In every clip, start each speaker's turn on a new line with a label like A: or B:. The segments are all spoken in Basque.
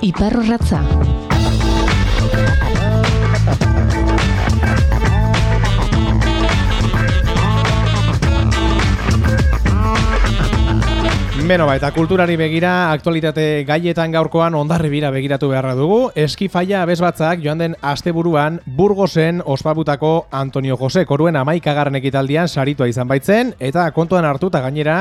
A: Iparrorratza.
B: Beno, ba, eta kulturari begira, aktualitate gaietan gaurkoan ondarri bira begiratu beharra dugu. Eskifaia abezbatzak joan den asteburuan Burgosen ospabutako Antonio Jose koruen amaikagarren ekitaldian saritua izan baitzen, eta kontuan hartu eta gainera,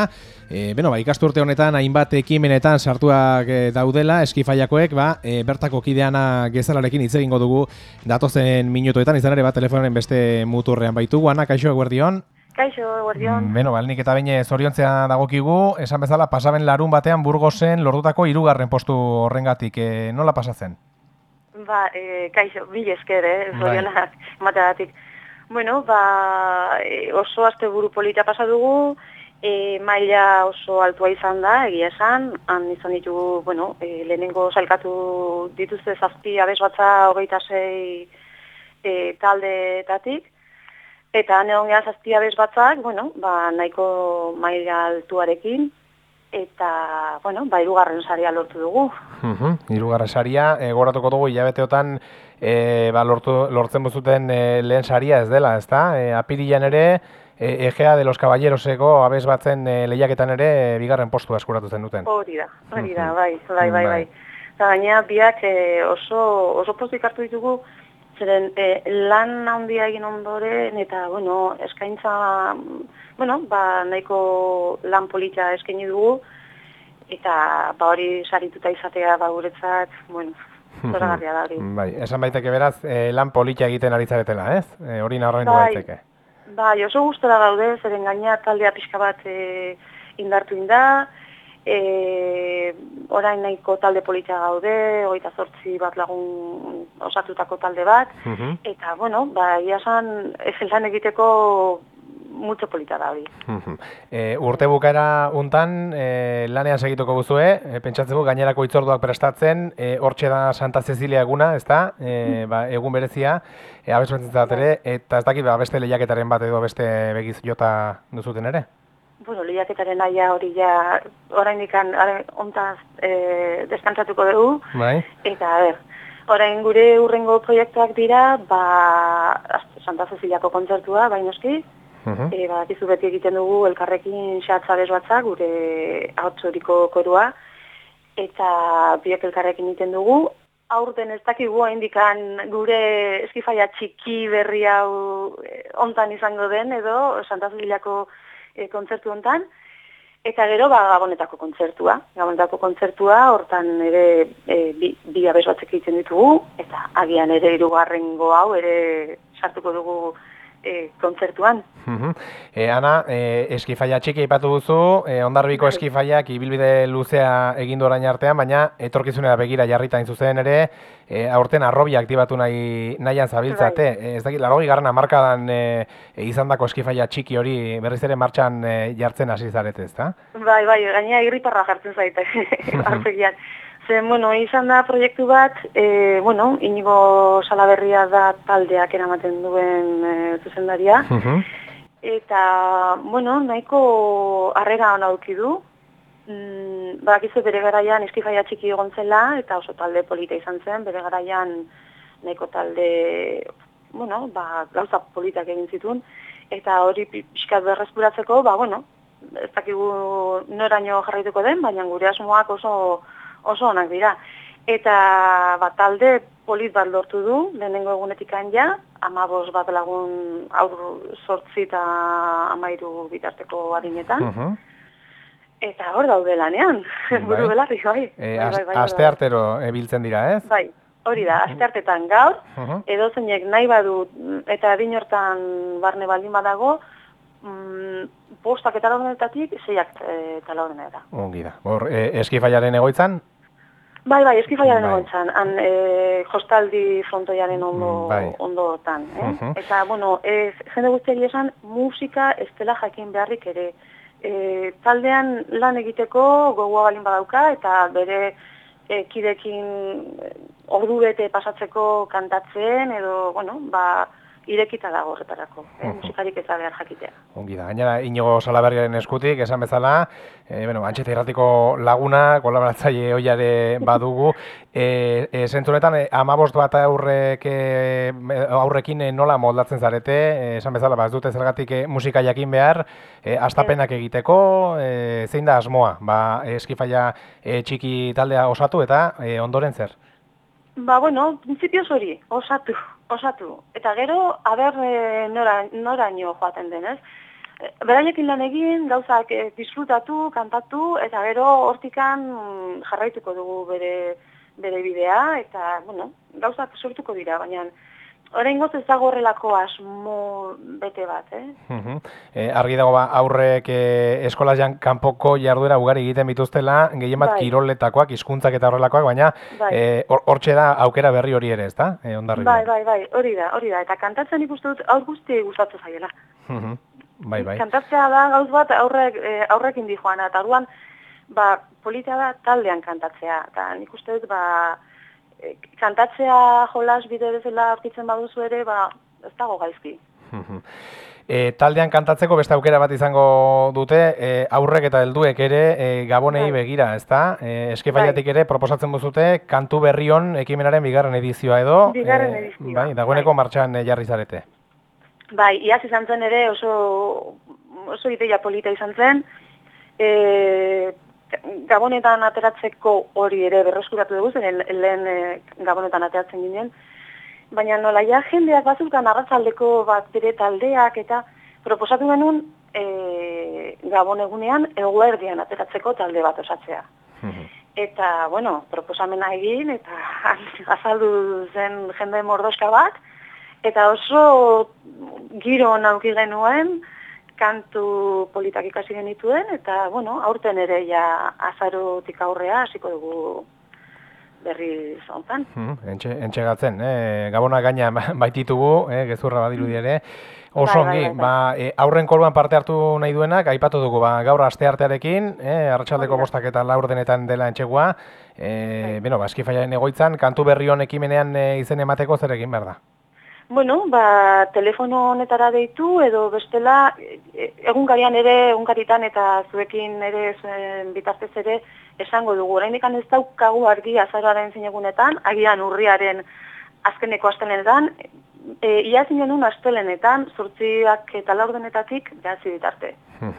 B: e, beno, ba, ikasturte honetan hainbat ekimenetan sartuak e, daudela eskifaiakoek, ba, e, bertako kideana gezalarekin hitz egingo dugu datozen minutuetan, izan ere bat telefonen beste muturrean baitugu, ana, kaixo eguerdion?
C: Kaixo, guardion.
B: Mm, beno, balnik eta baina zoriontzea dagokigu, esan bezala pasaben larun batean burgozen lordutako irugarren postu horrengatik, e, nola pasatzen?
C: Ba, e, kaixo, bil esker, eh,
B: Bai.
C: zorionak, mateagatik. Bueno, ba, e, oso aste buru polita pasa dugu, e, maila oso altua izan da, egia esan, han izan ditugu, bueno, e, lehenengo salkatu dituzte zazpi abez batza hogeita sei e, taldeetatik, Eta han egon gehan zazpi abez batzak, bueno, ba, nahiko maila altuarekin, eta, bueno, ba, irugarren saria lortu dugu.
B: Mhm, Hirugarren saria, e, goratuko dugu hilabeteotan e, ba, lortu, lortzen buzuten e, lehen saria ez dela, ezta? E, apirilan ere, e, Egea de los Caballeroseko abez batzen e, lehiaketan ere e, bigarren postu eskuratu zen duten.
C: Hori da, hori da, bai, bai, bai,
B: Bai.
C: bai. Eta gaina biak e, oso, oso pozik hartu ditugu, zeren e, lan handia egin ondoren, eta, bueno, eskaintza, bueno, ba, nahiko lan polita eskaini dugu, eta ba hori sarituta izatea ba guretzat, bueno, zoragarria da hori.
B: Bai, esan baiteke beraz, e, lan politia egiten ari zaretela, ez? E, hori nabarmendu
C: Bai.
B: daiteke.
C: Bai, oso gustora gaude, zeren gaina taldea pixka bat e, indartu inda, e, orain nahiko talde polita gaude, hogeita zortzi bat lagun osatutako talde bat,
B: Mhm.
C: eta, bueno, ba, ia esan, ez lan egiteko mucho polita da hori.
B: Mhm. E, urte bukaera untan e, lanean segituko guzue, e, pentsatzen du gainerako itzorduak prestatzen, e, hortxe da Santa Cecilia eguna, ez da, e, ba, egun berezia, e, abesmentzat ere, eta ez dakit ba, beste lehiaketaren bat edo beste begiz jota duzuten ere?
C: Bueno, lehiaketaren aia hori ja, orain ikan, ontaz e, deskantzatuko dugu,
B: Bai?
C: Eta, a ber, orain gure urrengo proiektuak dira, ba, Santa Ceciliako kontzertua, bainoski,
B: Mhm.
C: e, ba, dizu beti egiten dugu elkarrekin xatza bezbatza, gure ahotsoriko korua, eta biok elkarrekin egiten dugu. Aurten ez dakigu indikan gure eskifaia txiki berri hau eh, hontan izango den, edo Santa Ceciliako e, kontzertu hontan, Eta gero, ba, gabonetako kontzertua. Gabonetako kontzertua, hortan ere e, bi, bi abez batzek egiten ditugu, eta agian ere irugarrengo hau ere sartuko dugu e, kontzertuan.
B: Mhm. E, Ana, e, eskifaia txiki aipatu duzu, e, ondarbiko
C: Bai.
B: eskifaiak ibilbide luzea egin orain artean, baina etorkizunera begira jarrita zuzen ere, e, aurten arrobi aktibatu nahi nahian zabiltzate.
C: Bai.
B: Ez dakit, larogi garran amarkadan e, izandako eskifaia txiki hori berriz ere martxan e, jartzen hasi zarete, ezta?
C: Bai, bai, gaina irriparra jartzen zaite, arpegian. Zen, bueno, izan da proiektu bat, e, bueno, inigo salaberria da taldeak eramaten duen e, zuzendaria,
B: Mhm.
C: Eta, bueno, nahiko harrera hona auki du. Mm, badakizu bere garaian eskifaia txiki egon zela, eta oso talde polita izan zen, bere garaian nahiko talde, bueno, ba, gauza politak egin zituen, eta hori pi- pixkat berreskuratzeko, ba, bueno, ez dakigu noraino jarraituko den, baina gure asmoak oso, oso onak dira. Eta ba, talde polit bat lortu du, lehenengo egunetik ja, amabos bat lagun aur sortzi eta amairu bitarteko adinetan.
B: Mhm.
C: Eta hor daude lanean,
B: Bai.
C: buru belarri, bai.
B: E,
C: Bai,
B: az-
C: bai, bai,
B: aste
C: bai.
B: artero ebiltzen dira, ez?
C: Bai, hori da, aste artetan gaur,
B: Mhm.
C: edo zeinek nahi badu eta adin hortan barne baldin badago, mm, postak eta lagunetatik, zeiak e, eta lagunetara.
B: Ongi da. Hor, e, eskifaiaren egoitzan,
C: Bai, bai, eskifaiaren
B: Bai.
C: egontzan, han e, hostaldi frontoiaren ondo,
B: Mm, bai.
C: ondotan. Eh?
B: Mhm.
C: Eta, bueno, ez, jende guztiari esan, musika ez dela jakin beharrik ere. E, taldean lan egiteko gogoa balin badauka, eta bere e, kidekin e, ordu bete pasatzeko kantatzen, edo, bueno, ba, irekita dago horretarako, eh? musikarik ez da behar jakitea.
B: Ongi da, gainera Inigo Salaberriaren eskutik, esan bezala, e, bueno, antxeta irratiko laguna, kolaboratzaile hoiare badugu, e, e, zentzunetan, e, amabost bat aurrek, e, aurrekin nola moldatzen zarete, e, esan bezala, ba, ez dute zergatik e, musika jakin behar, e, astapenak egiteko, e, zein da asmoa, ba, eskifaia e, txiki taldea osatu eta e, ondoren zer?
C: Ba, bueno, prinsipioz hori, osatu, osatu. Eta gero, haber e, nora, noraino joaten denez. E, Beraiekin lan egin, gauzak e, disfrutatu, kantatu, eta gero hortikan jarraituko dugu bere, bere bidea, eta, bueno, gauzak sortuko dira, baina Orain goz ez dago horrelako asmo bete bat, eh?
B: Uh e, argi dago ba, aurrek e, eskolasian kanpoko jarduera ugari egiten bituztela, gehien bat
C: Bai.
B: kiroletakoak, hizkuntzak eta horrelakoak, baina
C: Bai.
B: e, da aukera berri hori ere, ezta? E, ondarri
C: Bai, bai, bai, hori da, hori da. Eta kantatzen ikuste dut aur guzti gustatzen zaiela.
B: bai, bai.
C: Kantatzea da gauz bat aurrek, eh, aurrekin di joana, eta orduan, ba, polita da taldean kantatzea. Eta nik uste dut, ba, eh, kantatzea jolas bide bezala aurkitzen baduzu ere, ba, ez dago gaizki.
B: E, taldean kantatzeko beste aukera bat izango dute, e, aurrek eta helduek ere e, gabonei
C: Bai.
B: begira, ezta? E, eskefaiatik ere proposatzen duzute kantu berrion ekimenaren bigarren edizioa edo.
C: Bigarren
B: e,
C: edizioa,
B: Bai, dagoeneko
C: bai.
B: martxan e, jarri zarete.
C: Bai, iaz izan zen ere oso, oso ideia polita izan zen, e, gabonetan ateratzeko hori ere berreskuratu dugu, zen lehen e, gabonetan ateratzen ginen, baina nola ja jendeak bazulkan arratzaldeko bat bere taldeak eta proposatu genuen e, gabon egunean eguerdian ateratzeko talde bat osatzea. Eta, bueno, proposamena egin, eta azaldu zen jende mordoska bat, eta oso giro nauki genuen, kantu politak ikasi genituen, eta, bueno, aurten ere ja azarotik aurrea hasiko dugu berri zontan.
B: Mhm, Entxe, entxegatzen, eh? gabona gaina baititugu, eh? gezurra badirudi ere. Oso
C: Bai, bai,
B: ongi,
C: bai, bai.
B: ba, e, aurren koluan parte hartu nahi duenak, aipatu dugu, ba, gaur aste artearekin, eh? arratsaldeko bostak eta laur denetan dela entxegua, eh,
C: Bai.
B: beno, ba, eskifaiaren egoitzan, kantu berri hon ekimenean e, izen emateko zer egin behar da.
C: Bueno, ba, telefono honetara deitu edo bestela, e, egunkarian ere, egunkaritan eta zuekin ere zuen bitartez ere esango dugu. Oraindik ez daukagu argi azaroaren zinegunetan, agian urriaren azkeneko astelenetan, e, ia zinenun astelenetan, zortziak eta laurdenetatik behatzi bitarte.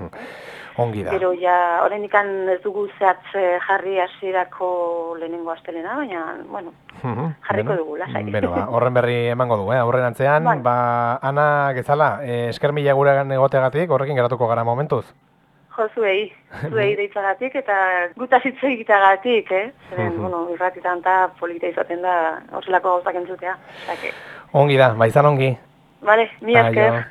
B: ongi da.
C: Pero ja, oraindik ez dugu zehatz eh, jarri hasierako lehenengo astelena, baina, bueno, jarriko dugu, lasai.
B: Beno, ba, horren berri emango du, eh? aurren antzean,
C: Bai.
B: ba, Ana Gezala, eh, esker mila guregan egoteagatik, horrekin geratuko gara momentuz.
C: Jo, zuei, zuei deitzagatik eta gutaz hitz egiteagatik, eh? Zeren, bueno, irratitan eta polita izaten da horrelako gauzak entzutea. Que,
B: Ongi da, ba, izan ongi.
C: Vale, mi esker.
B: Aio.